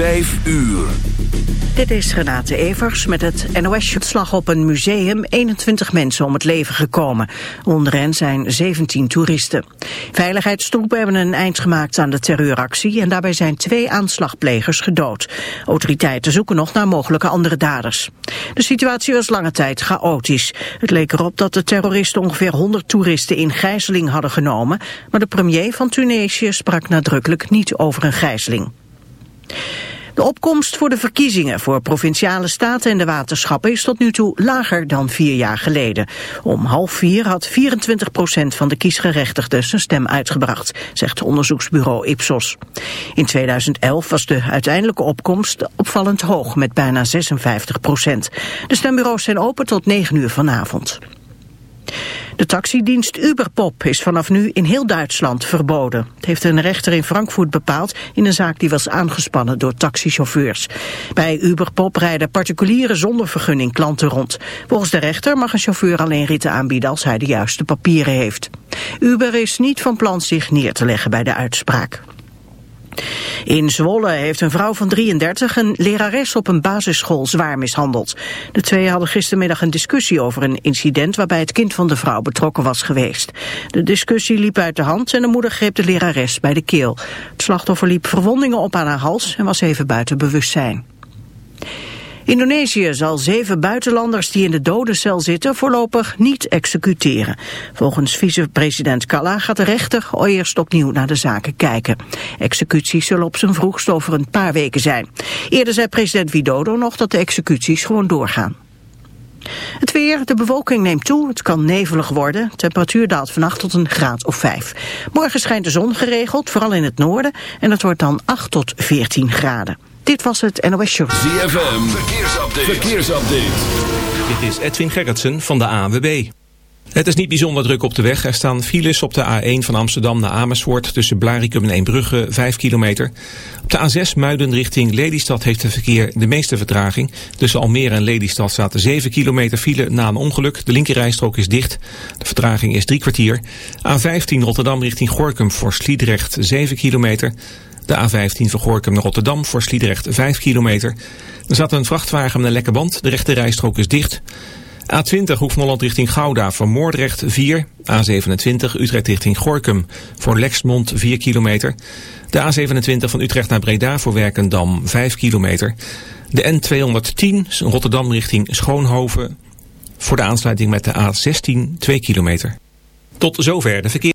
5 uur. Dit is Renate Evers met het NOS-slag op een museum. 21 mensen om het leven gekomen. Onder hen zijn 17 toeristen. Veiligheidstroepen hebben een eind gemaakt aan de terreuractie... en daarbij zijn twee aanslagplegers gedood. Autoriteiten zoeken nog naar mogelijke andere daders. De situatie was lange tijd chaotisch. Het leek erop dat de terroristen ongeveer 100 toeristen in gijzeling hadden genomen... maar de premier van Tunesië sprak nadrukkelijk niet over een gijzeling. De opkomst voor de verkiezingen voor provinciale staten en de waterschappen is tot nu toe lager dan vier jaar geleden. Om half vier had 24 procent van de kiesgerechtigden zijn stem uitgebracht, zegt onderzoeksbureau Ipsos. In 2011 was de uiteindelijke opkomst opvallend hoog met bijna 56 procent. De stembureaus zijn open tot 9 uur vanavond. De taxidienst Uberpop is vanaf nu in heel Duitsland verboden. Het heeft een rechter in Frankfurt bepaald in een zaak die was aangespannen door taxichauffeurs. Bij Uberpop rijden particulieren zonder vergunning klanten rond. Volgens de rechter mag een chauffeur alleen ritten aanbieden als hij de juiste papieren heeft. Uber is niet van plan zich neer te leggen bij de uitspraak. In Zwolle heeft een vrouw van 33 een lerares op een basisschool zwaar mishandeld. De twee hadden gistermiddag een discussie over een incident waarbij het kind van de vrouw betrokken was geweest. De discussie liep uit de hand en de moeder greep de lerares bij de keel. Het slachtoffer liep verwondingen op aan haar hals en was even buiten bewustzijn. Indonesië zal zeven buitenlanders die in de dodencel zitten voorlopig niet executeren. Volgens vicepresident Kalla gaat de rechter eerst opnieuw naar de zaken kijken. Executies zullen op zijn vroegst over een paar weken zijn. Eerder zei president Widodo nog dat de executies gewoon doorgaan. Het weer, de bewolking neemt toe, het kan nevelig worden. Temperatuur daalt vannacht tot een graad of 5. Morgen schijnt de zon geregeld, vooral in het noorden. En het wordt dan 8 tot 14 graden. Dit was het NOS Show. ZFM, verkeersupdate. verkeersupdate. Dit is Edwin Gerritsen van de ANWB. Het is niet bijzonder druk op de weg. Er staan files op de A1 van Amsterdam naar Amersfoort... tussen Blarikum en Eembrugge, 5 kilometer. Op de A6 Muiden richting Lelystad heeft het verkeer de meeste vertraging. Tussen Almere en Lelystad staat 7 kilometer file na een ongeluk. De linkerrijstrook is dicht. De vertraging is drie kwartier. A15 Rotterdam richting Gorkum voor Sliedrecht, 7 kilometer... De A15 van Gorkum naar Rotterdam voor Sliedrecht 5 kilometer. Er zat een vrachtwagen met een lekke band. De rechte rijstrook is dicht. A20 Hoek van Holland richting Gouda voor Moordrecht 4. A27 Utrecht richting Gorkum voor Lexmond 4 kilometer. De A27 van Utrecht naar Breda voor Werkendam 5 kilometer. De N210 Rotterdam richting Schoonhoven voor de aansluiting met de A16 2 kilometer. Tot zover de verkeer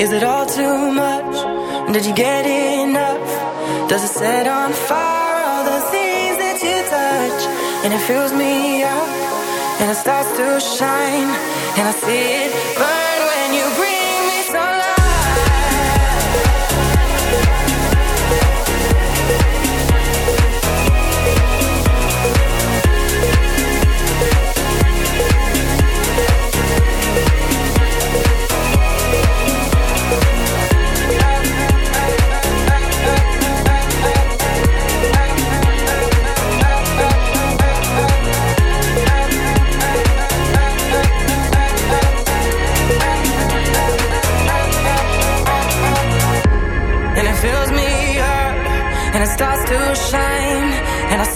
Is it all too much? Did you get enough? Does it set on fire all the things that you touch? And it fills me up, and it starts to shine, and I see it burn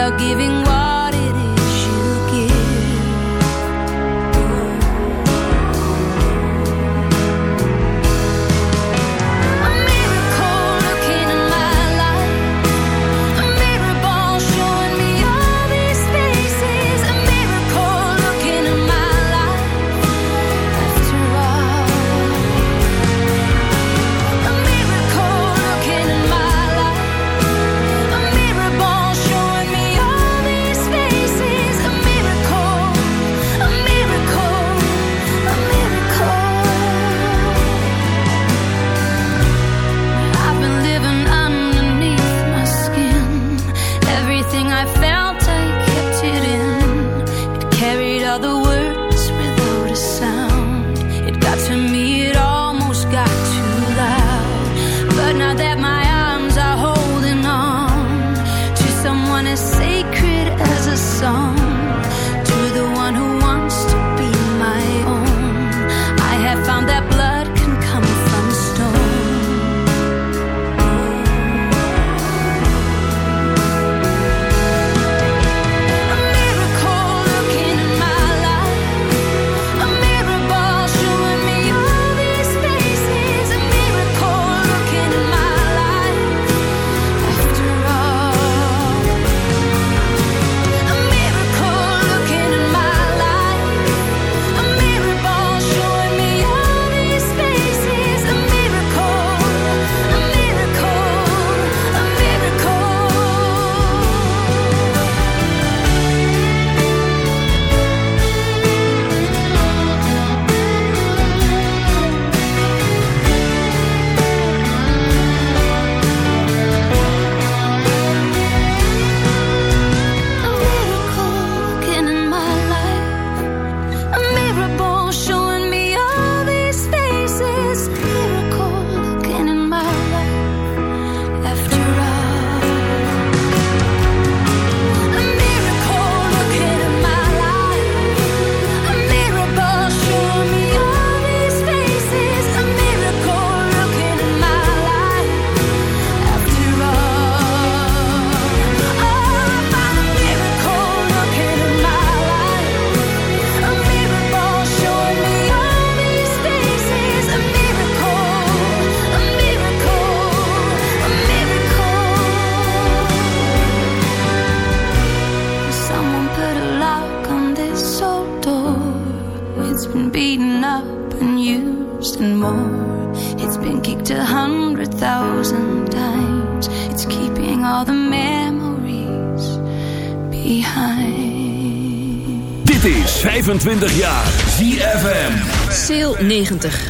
Without giving been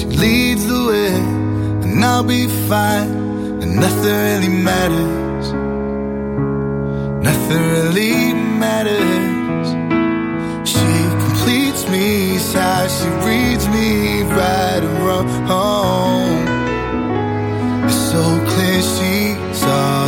she leads the way and I'll be fine, and nothing really matters. Nothing really matters. She completes me size, she reads me right and wrong.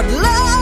what love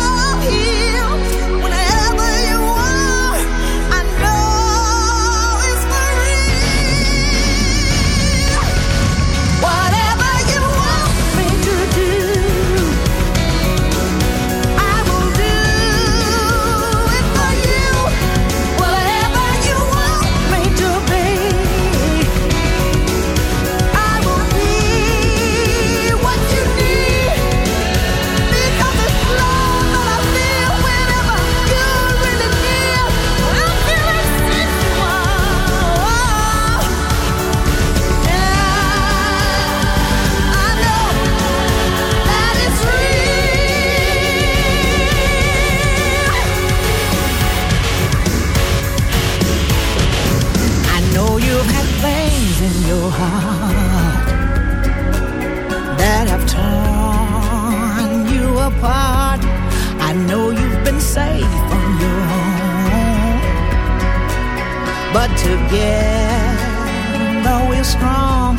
together. We're strong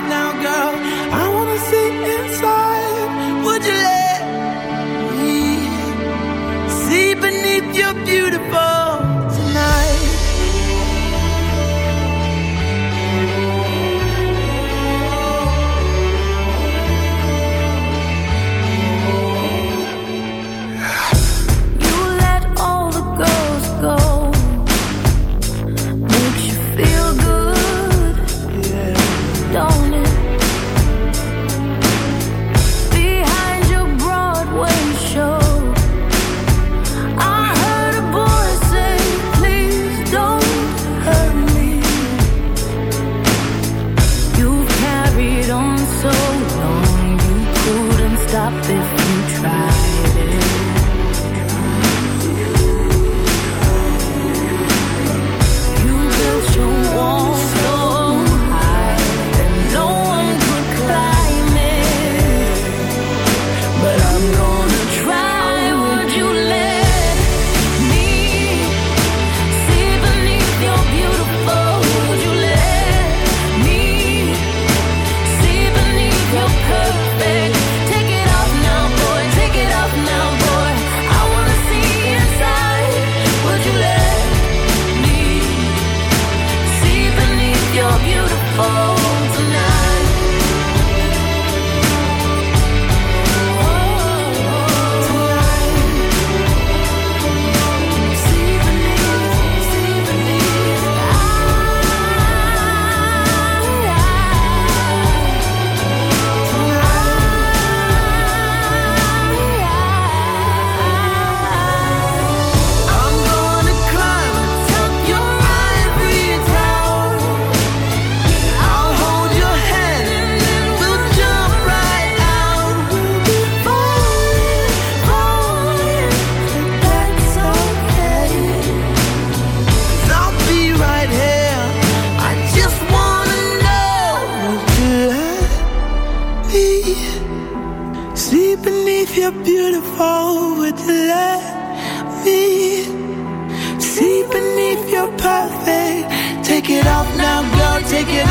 It off now, girl. Take it off